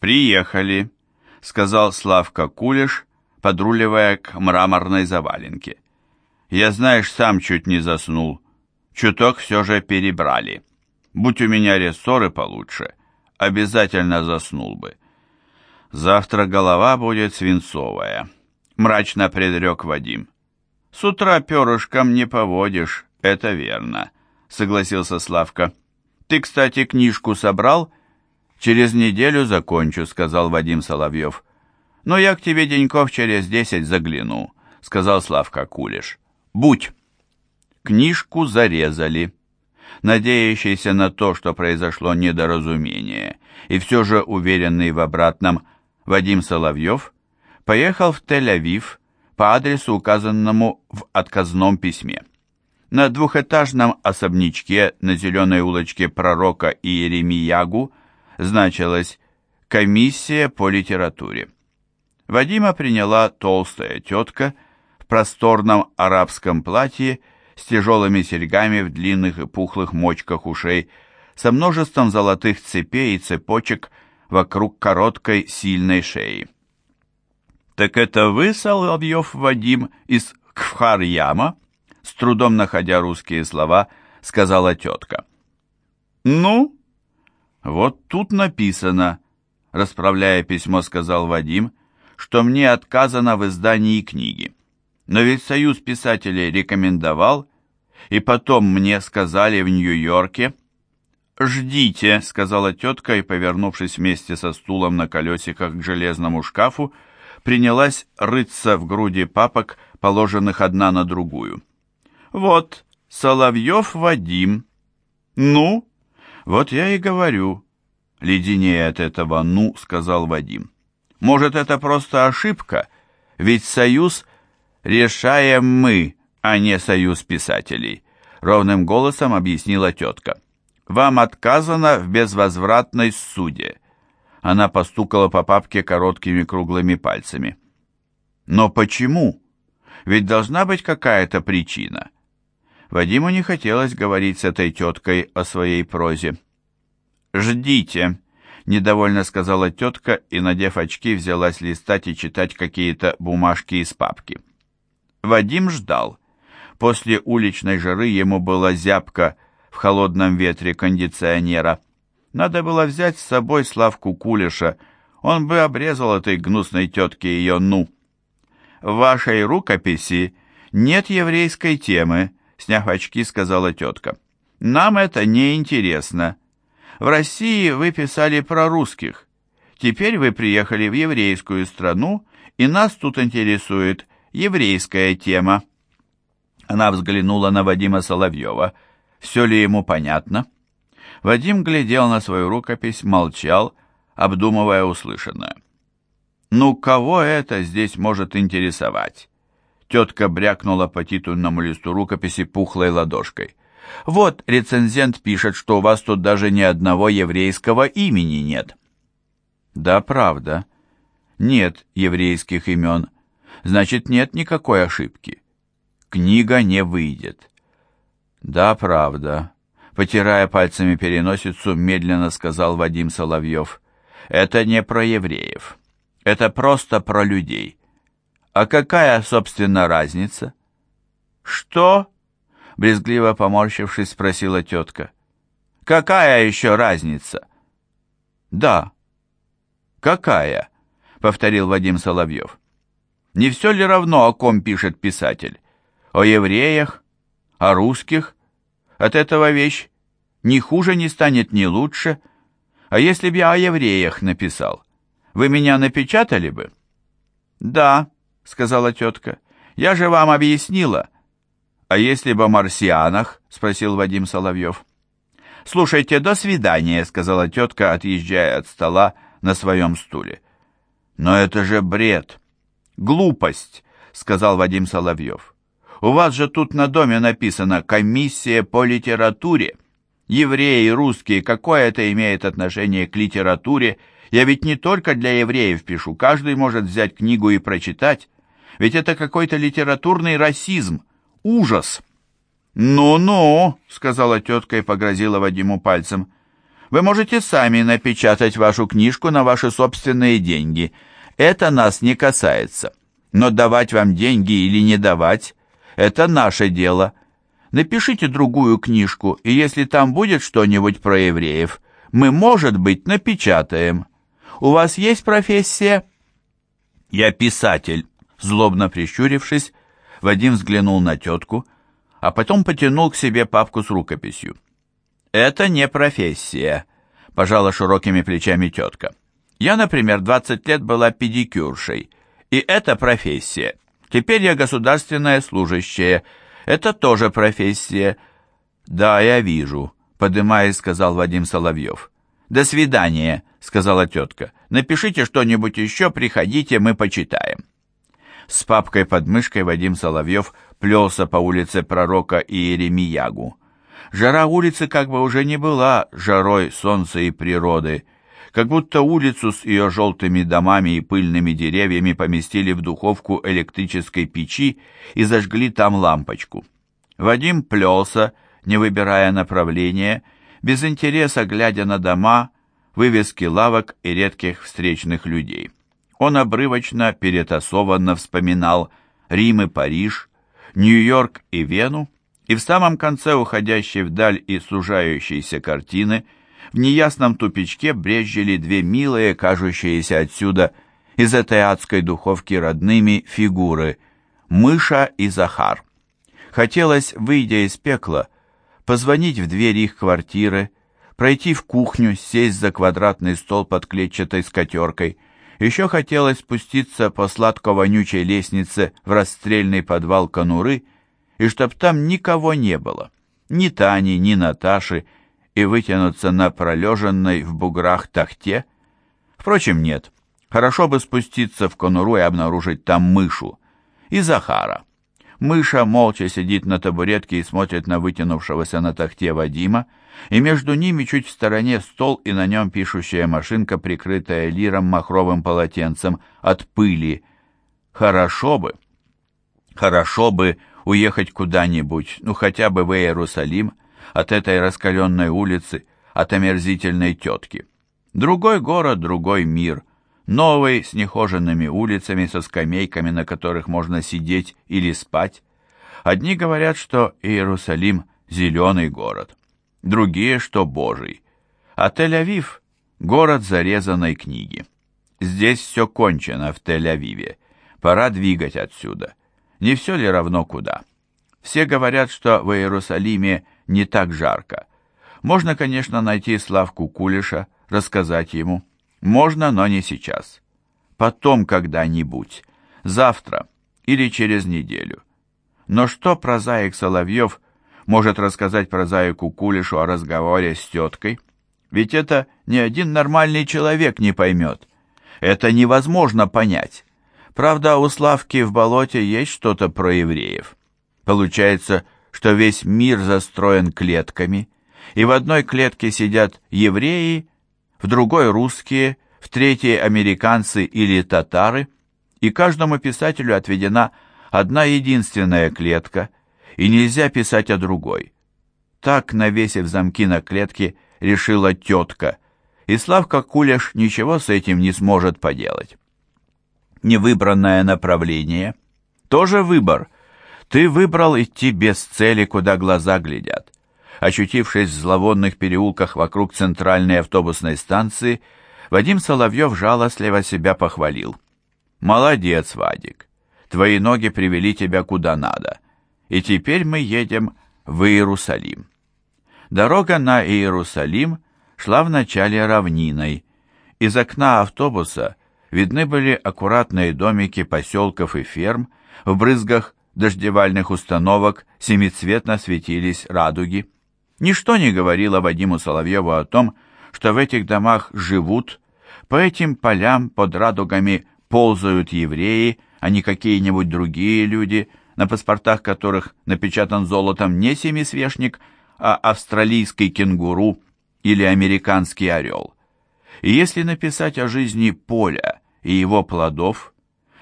«Приехали», — сказал Славка Кулеш, подруливая к мраморной заваленке. «Я, знаешь, сам чуть не заснул. Чуток все же перебрали. Будь у меня рессоры получше, обязательно заснул бы». «Завтра голова будет свинцовая», — мрачно предрек Вадим. «С утра перышком не поводишь, это верно», — согласился Славка. «Ты, кстати, книжку собрал?» «Через неделю закончу», — сказал Вадим Соловьев. «Но я к тебе деньков через десять загляну», — сказал Славка Кулеш. «Будь». Книжку зарезали. Надеющийся на то, что произошло недоразумение, и все же уверенный в обратном, Вадим Соловьев поехал в Тель-Авив по адресу, указанному в отказном письме. На двухэтажном особнячке на зеленой улочке Пророка Иеремиягу значилось «Комиссия по литературе». Вадима приняла толстая тетка в просторном арабском платье с тяжелыми серьгами в длинных и пухлых мочках ушей, со множеством золотых цепей и цепочек вокруг короткой сильной шеи. «Так это вы, Соловьев Вадим, из Кфхар-Яма?» С трудом находя русские слова, сказала тетка. «Ну?» «Вот тут написано», — расправляя письмо, сказал Вадим, «что мне отказано в издании книги. Но ведь Союз писателей рекомендовал, и потом мне сказали в Нью-Йорке...» «Ждите», — сказала тетка и, повернувшись вместе со стулом на колесиках к железному шкафу, принялась рыться в груди папок, положенных одна на другую. «Вот, Соловьев Вадим. Ну?» «Вот я и говорю». Леденее от этого «ну», сказал Вадим. «Может, это просто ошибка? Ведь союз решаем мы, а не союз писателей», ровным голосом объяснила тетка. «Вам отказано в безвозвратной суде». Она постукала по папке короткими круглыми пальцами. «Но почему? Ведь должна быть какая-то причина». Вадиму не хотелось говорить с этой теткой о своей прозе. «Ждите», — недовольно сказала тетка и, надев очки, взялась листать и читать какие-то бумажки из папки. Вадим ждал. После уличной жары ему было зябко в холодном ветре кондиционера. Надо было взять с собой Славку Кулеша, он бы обрезал этой гнусной тетке ее «ну». «В вашей рукописи нет еврейской темы», сняв очки, сказала тетка. «Нам это не интересно. В России вы писали про русских. Теперь вы приехали в еврейскую страну, и нас тут интересует еврейская тема». Она взглянула на Вадима Соловьева. Все ли ему понятно? Вадим глядел на свою рукопись, молчал, обдумывая услышанное. «Ну, кого это здесь может интересовать?» Тетка брякнула по титульному листу рукописи пухлой ладошкой. «Вот рецензент пишет, что у вас тут даже ни одного еврейского имени нет». «Да, правда. Нет еврейских имен. Значит, нет никакой ошибки. Книга не выйдет». «Да, правда», — потирая пальцами переносицу, медленно сказал Вадим Соловьев. «Это не про евреев. Это просто про людей». А какая, собственно, разница? Что? Брезгливо поморщившись, спросила тетка. Какая еще разница? Да. Какая? Повторил Вадим Соловьев. Не все ли равно, о ком пишет писатель? О евреях? О русских? От этого вещь ни хуже не станет, ни лучше. А если б я о евреях написал, вы меня напечатали бы? Да, — сказала тетка. «Я же вам объяснила». «А если бы о марсианах?» — спросил Вадим Соловьев. «Слушайте, до свидания», — сказала тетка, отъезжая от стола на своем стуле. «Но это же бред! Глупость!» — сказал Вадим Соловьев. «У вас же тут на доме написано «Комиссия по литературе». Евреи, русские, какое это имеет отношение к литературе я ведь не только для евреев пишу, каждый может взять книгу и прочитать. Ведь это какой-то литературный расизм. Ужас!» «Ну-ну», — сказала тетка и погрозила Вадиму пальцем. Вы можете сами напечатать вашу книжку на ваши собственные деньги. Это нас не касается. Но давать вам деньги или не давать – это наше дело. Напишите другую книжку, и если там будет что-нибудь про евреев, мы, может быть, напечатаем. У вас есть профессия?» «Я писатель», — злобно прищурившись, Вадим взглянул на тетку, а потом потянул к себе папку с рукописью. «Это не профессия», — пожала широкими плечами тетка. «Я, например, 20 лет была педикюршей, и это профессия. Теперь я государственная служащая, это тоже профессия». «Да, я вижу», — подымаясь, сказал Вадим Соловьев. «До свидания», — сказала тетка. «Напишите что-нибудь еще, приходите, мы почитаем». С папкой под мышкой Вадим Соловьев плелся по улице пророка Иеремиягу. Жара улицы как бы уже не была жарой солнца и природы, как будто улицу с ее желтыми домами и пыльными деревьями поместили в духовку электрической печи и зажгли там лампочку. Вадим плелся, не выбирая направления, без интереса глядя на дома, вывески лавок и редких встречных людей. Он обрывочно, перетасованно вспоминал Рим и Париж, Нью-Йорк и Вену, и в самом конце уходящей вдаль и сужающейся картины в неясном тупичке брезжили две милые, кажущиеся отсюда из этой адской духовки родными фигуры — Мыша и Захар. Хотелось, выйдя из пекла, позвонить в дверь их квартиры, пройти в кухню, сесть за квадратный стол под клетчатой скатеркой. Еще хотелось спуститься по сладко-вонючей лестнице в расстрельный подвал конуры — и чтоб там никого не было, ни Тани, ни Наташи, и вытянуться на пролеженной в буграх тахте? Впрочем, нет. Хорошо бы спуститься в конуру и обнаружить там мышу. И Захара. Мыша молча сидит на табуретке и смотрит на вытянувшегося на тахте Вадима, и между ними чуть в стороне стол и на нем пишущая машинка, прикрытая лиром махровым полотенцем от пыли. Хорошо бы, хорошо бы уехать куда-нибудь, ну хотя бы в Иерусалим, от этой раскаленной улицы, от омерзительной тетки. Другой город, другой мир, новый, с нехоженными улицами, со скамейками, на которых можно сидеть или спать. Одни говорят, что Иерусалим – зеленый город, другие, что Божий. А Тель-Авив – город зарезанной книги. Здесь все кончено в Тель-Авиве. Пора двигать отсюда. Не все ли равно куда? Все говорят, что в Иерусалиме не так жарко. Можно, конечно, найти Славку Кулиша, рассказать ему. Можно, но не сейчас. Потом когда-нибудь. Завтра или через неделю. Но что прозаик Соловьев может рассказать прозаику Кулишу о разговоре с теткой? Ведь это ни один нормальный человек не поймет. Это невозможно понять. Правда, у Славки в болоте есть что-то про евреев. Получается, что весь мир застроен клетками, и в одной клетке сидят евреи, в другой русские, в третьей американцы или татары, и каждому писателю отведена одна единственная клетка, и нельзя писать о другой. Так, навесив замки на клетке, решила тетка, и Славка Кулеш ничего с этим не сможет поделать невыбранное направление. Тоже выбор. Ты выбрал идти без цели, куда глаза глядят. Очутившись в зловонных переулках вокруг центральной автобусной станции, Вадим Соловьев жалостливо себя похвалил. «Молодец, Вадик. Твои ноги привели тебя куда надо. И теперь мы едем в Иерусалим». Дорога на Иерусалим шла вначале равниной. Из окна автобуса видны были аккуратные домики поселков и ферм, в брызгах дождевальных установок семицветно светились радуги. Ничто не говорило Вадиму Соловьеву о том, что в этих домах живут, по этим полям под радугами ползают евреи, а не какие-нибудь другие люди, на паспортах которых напечатан золотом не семисвешник, а австралийский кенгуру или американский орел. И если написать о жизни поля и его плодов,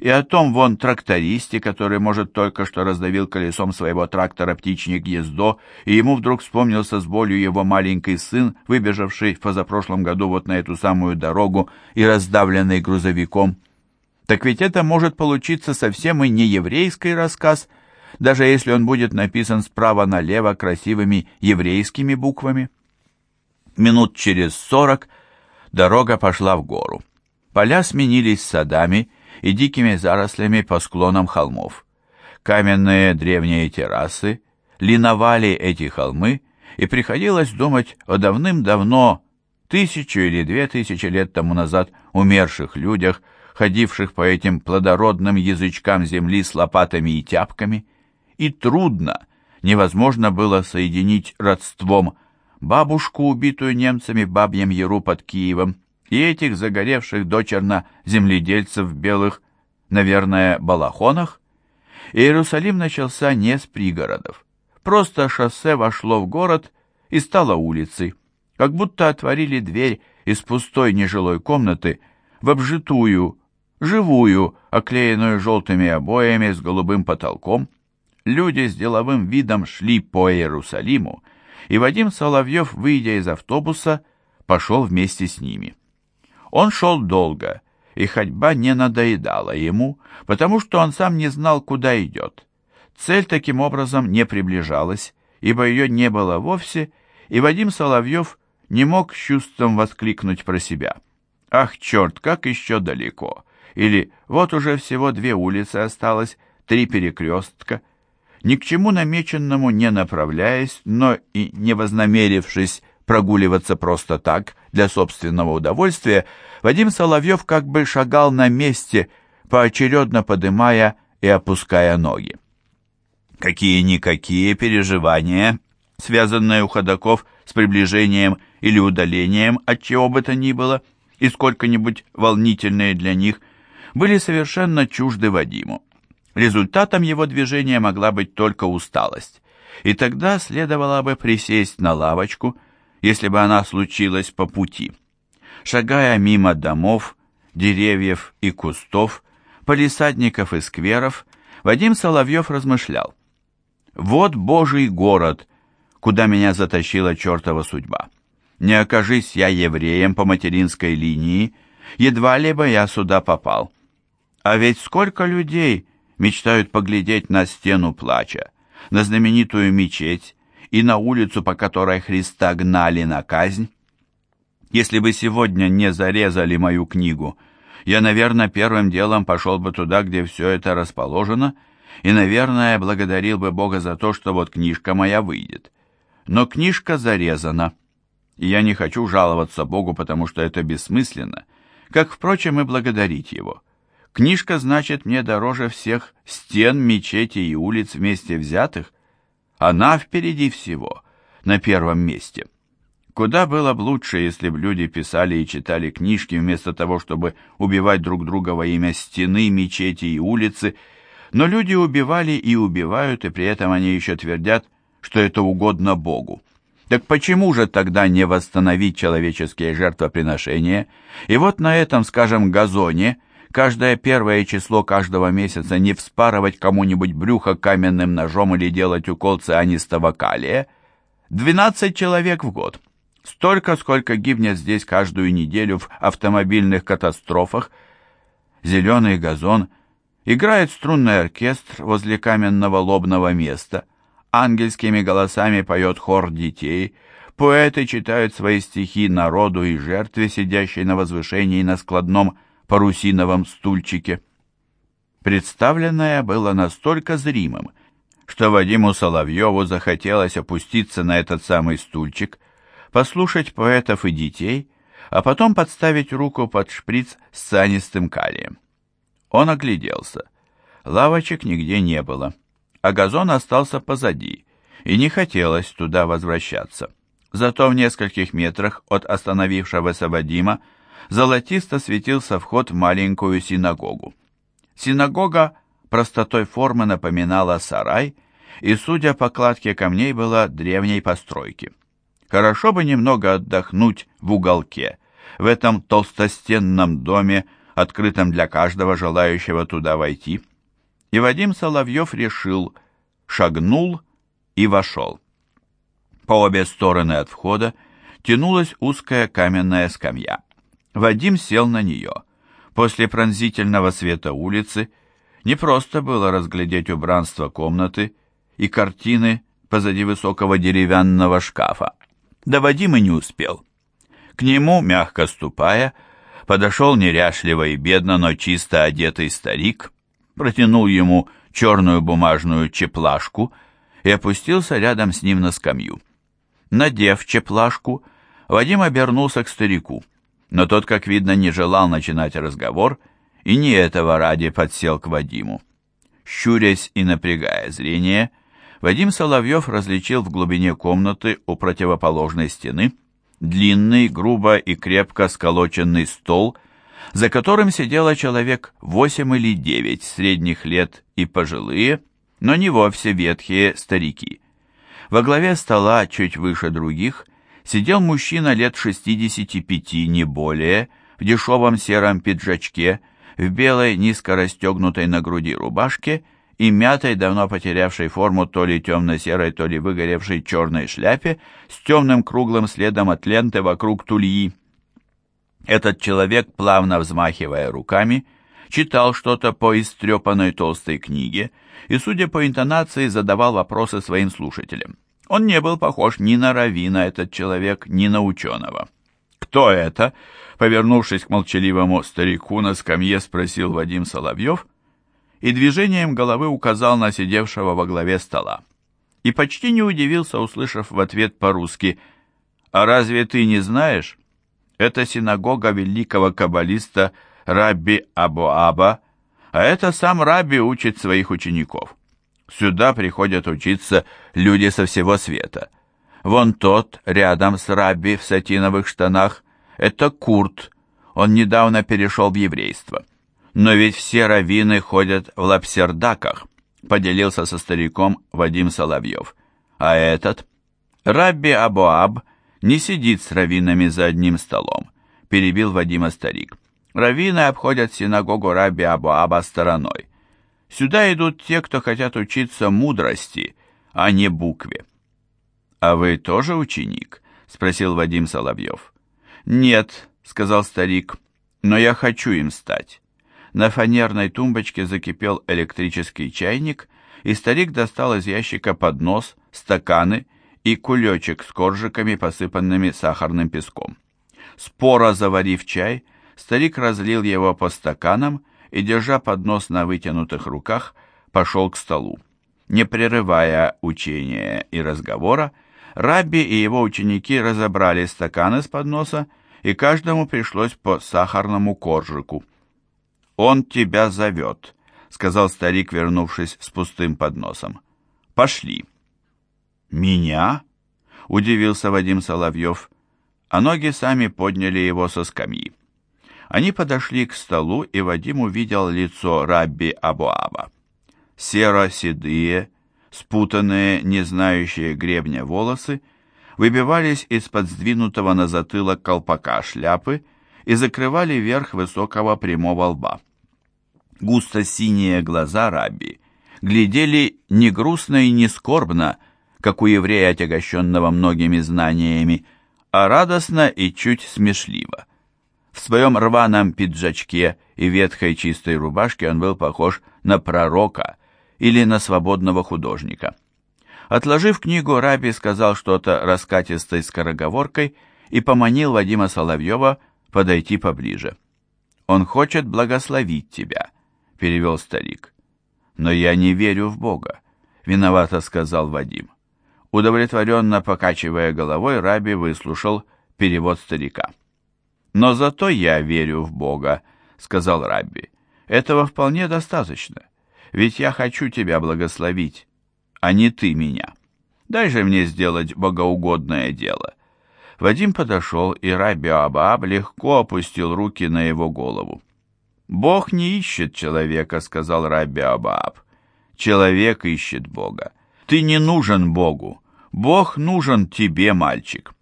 и о том вон трактористе, который, может, только что раздавил колесом своего трактора птичье гнездо, и ему вдруг вспомнился с болью его маленький сын, выбежавший в позапрошлом году вот на эту самую дорогу и раздавленный грузовиком. Так ведь это может получиться совсем и не еврейский рассказ, даже если он будет написан справа налево красивыми еврейскими буквами. Минут через сорок дорога пошла в гору. Поля сменились садами, и дикими зарослями по склонам холмов. Каменные древние террасы линовали эти холмы, и приходилось думать о давным-давно, тысячу или две тысячи лет тому назад, умерших людях, ходивших по этим плодородным язычкам земли с лопатами и тяпками, и трудно, невозможно было соединить родством бабушку, убитую немцами Бабьем Яру под Киевом, и этих загоревших дочерно земледельцев в белых, наверное, балахонах, Иерусалим начался не с пригородов. Просто шоссе вошло в город и стало улицей, как будто отворили дверь из пустой нежилой комнаты в обжитую, живую, оклеенную желтыми обоями с голубым потолком. Люди с деловым видом шли по Иерусалиму, и Вадим Соловьев, выйдя из автобуса, пошел вместе с ними. Он шел долго, и ходьба не надоедала ему, потому что он сам не знал, куда идет. Цель таким образом не приближалась, ибо ее не было вовсе, и Вадим Соловьев не мог с чувством воскликнуть про себя. «Ах, черт, как еще далеко!» Или «Вот уже всего две улицы осталось, три перекрестка». Ни к чему намеченному не направляясь, но и не вознамерившись прогуливаться просто так, для собственного удовольствия, Вадим Соловьев как бы шагал на месте, поочередно подымая и опуская ноги. Какие-никакие переживания, связанные у ходоков с приближением или удалением от чего бы то ни было, и сколько-нибудь волнительные для них, были совершенно чужды Вадиму. Результатом его движения могла быть только усталость, и тогда следовало бы присесть на лавочку – если бы она случилась по пути. Шагая мимо домов, деревьев и кустов, полисадников и скверов, Вадим Соловьев размышлял. «Вот Божий город, куда меня затащила чертова судьба. Не окажись я евреем по материнской линии, едва ли бы я сюда попал. А ведь сколько людей мечтают поглядеть на стену плача, на знаменитую мечеть, и на улицу, по которой Христа гнали на казнь. Если бы сегодня не зарезали мою книгу, я, наверное, первым делом пошел бы туда, где все это расположено, и, наверное, благодарил бы Бога за то, что вот книжка моя выйдет. Но книжка зарезана, и я не хочу жаловаться Богу, потому что это бессмысленно, как, впрочем, и благодарить Его. Книжка значит мне дороже всех стен, мечетей и улиц вместе взятых, она впереди всего, на первом месте. Куда было бы лучше, если бы люди писали и читали книжки вместо того, чтобы убивать друг друга во имя стены, мечети и улицы, но люди убивали и убивают, и при этом они еще твердят, что это угодно Богу. Так почему же тогда не восстановить человеческие жертвоприношения? И вот на этом, скажем, газоне – каждое первое число каждого месяца не вспарывать кому-нибудь брюхо каменным ножом или делать укол цианистого калия. 12 человек в год. Столько, сколько гибнет здесь каждую неделю в автомобильных катастрофах. Зеленый газон. Играет струнный оркестр возле каменного лобного места. Ангельскими голосами поет хор детей. Поэты читают свои стихи народу и жертве, сидящей на возвышении на складном парусиновом стульчике. Представленное было настолько зримым, что Вадиму Соловьеву захотелось опуститься на этот самый стульчик, послушать поэтов и детей, а потом подставить руку под шприц с цианистым калием. Он огляделся. Лавочек нигде не было, а газон остался позади, и не хотелось туда возвращаться. Зато в нескольких метрах от остановившегося Вадима золотисто светился вход в маленькую синагогу. Синагога простотой формы напоминала сарай, и, судя по кладке камней, была древней постройки. Хорошо бы немного отдохнуть в уголке, в этом толстостенном доме, открытым для каждого желающего туда войти. И Вадим Соловьев решил, шагнул и вошел. По обе стороны от входа тянулась узкая каменная скамья. Вадим сел на нее. После пронзительного света улицы не просто было разглядеть убранство комнаты и картины позади высокого деревянного шкафа. Да Вадим и не успел. К нему, мягко ступая, подошел неряшливо и бедно, но чисто одетый старик, протянул ему черную бумажную чеплашку и опустился рядом с ним на скамью. Надев чеплашку, Вадим обернулся к старику, но тот, как видно, не желал начинать разговор и не этого ради подсел к Вадиму. Щурясь и напрягая зрение, Вадим Соловьев различил в глубине комнаты у противоположной стены длинный, грубо и крепко сколоченный стол, за которым сидело человек восемь или девять средних лет и пожилые, но не вовсе ветхие старики. Во главе стола, чуть выше других, сидел мужчина лет 65, не более, в дешевом сером пиджачке, в белой низко расстегнутой на груди рубашке и мятой, давно потерявшей форму то ли темно-серой, то ли выгоревшей черной шляпе с темным круглым следом от ленты вокруг тульи. Этот человек, плавно взмахивая руками, читал что-то по истрепанной толстой книге и, судя по интонации, задавал вопросы своим слушателям. Он не был похож ни на Равина, этот человек, ни на ученого. «Кто это?» — повернувшись к молчаливому старику на скамье, спросил Вадим Соловьев — и движением головы указал на сидевшего во главе стола. И почти не удивился, услышав в ответ по-русски «А разве ты не знаешь? Это синагога великого каббалиста Рабби Абуаба, а это сам Рабби учит своих учеников. Сюда приходят учиться люди со всего света. Вон тот, рядом с Рабби в сатиновых штанах, это Курт, он недавно перешел в еврейство. Но ведь все раввины ходят в лапсердаках, поделился со стариком Вадим Соловьев. А этот? Рабби Абуаб не сидит с раввинами за одним столом, перебил Вадима старик. Раввины обходят синагогу Рабби Абуаба стороной. Сюда идут те, кто хотят учиться мудрости, а не букве. «А вы тоже ученик?» — спросил Вадим Соловьев. «Нет», — сказал старик, — «но я хочу им стать». На фанерной тумбочке закипел электрический чайник, и старик достал из ящика поднос, стаканы и кулечек с коржиками, посыпанными сахарным песком. Споро заварив чай, старик разлил его по стаканам и, держа поднос на вытянутых руках, пошел к столу. Не прерывая учения и разговора, Рабби и его ученики разобрали стаканы с подноса, и каждому пришлось по сахарному коржику. «Он тебя зовет», — сказал старик, вернувшись с пустым подносом. «Пошли». «Меня?» — удивился Вадим Соловьев, а ноги сами подняли его со скамьи. Они подошли к столу, и Вадим увидел лицо Рабби Абуаба. Серо-седые, спутанные, не знающие гребня волосы, выбивались из-под сдвинутого на затылок колпака шляпы и закрывали верх высокого прямого лба. Густо-синие глаза Рабби глядели не грустно и не скорбно, как у еврея, отягощенного многими знаниями, а радостно и чуть смешливо. В своем рваном пиджачке и ветхой чистой рубашке он был похож на пророка или на свободного художника. Отложив книгу, Раби сказал что-то раскатистой скороговоркой и поманил Вадима Соловьева подойти поближе. «Он хочет благословить тебя», перевел старик. «Но я не верю в Бога», — виновато сказал Вадим. Удовлетворенно покачивая головой, Раби выслушал перевод старика. «Но зато я верю в Бога», — сказал Рабби. «Этого вполне достаточно, ведь я хочу тебя благословить, а не ты меня. Дай же мне сделать богоугодное дело». Вадим подошел, и Раби Абааб легко опустил руки на его голову. «Бог не ищет человека», — сказал Рабби Абааб. «Человек ищет Бога. Ты не нужен Богу. Бог нужен тебе, мальчик.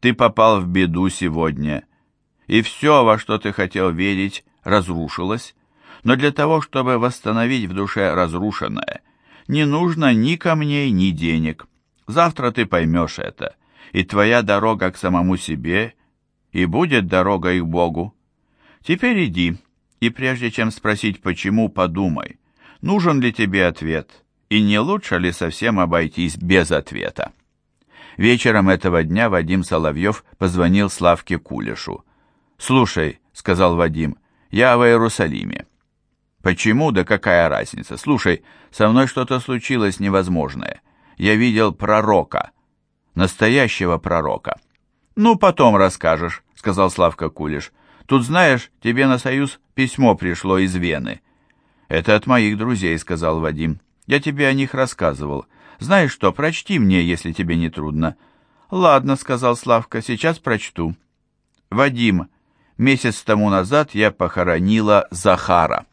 Ты попал в беду сегодня. И все, во что ты хотел верить, разрушилось. Но для того, чтобы восстановить в душе разрушенное, не нужно ни камней, ни денег. Завтра ты поймешь это, и твоя дорога к самому себе и будет дорогой к Богу. Теперь иди, и прежде чем спросить почему, подумай, нужен ли тебе ответ, и не лучше ли совсем обойтись без ответа. Вечером этого дня Вадим Соловьев позвонил Славке Кулешу. «Слушай», — сказал Вадим, — «я в Иерусалиме». «Почему? Да какая разница? Слушай, со мной что-то случилось невозможное. Я видел пророка. Настоящего пророка». «Ну, потом расскажешь», — сказал Славка Кулеш. «Тут, знаешь, тебе на союз письмо пришло из Вены». «Это от моих друзей», — сказал Вадим. «Я тебе о них рассказывал. Знаешь что, прочти мне, если тебе не трудно». «Ладно», — сказал Славка, — «сейчас прочту». «Вадим, месяц тому назад я похоронила Захара».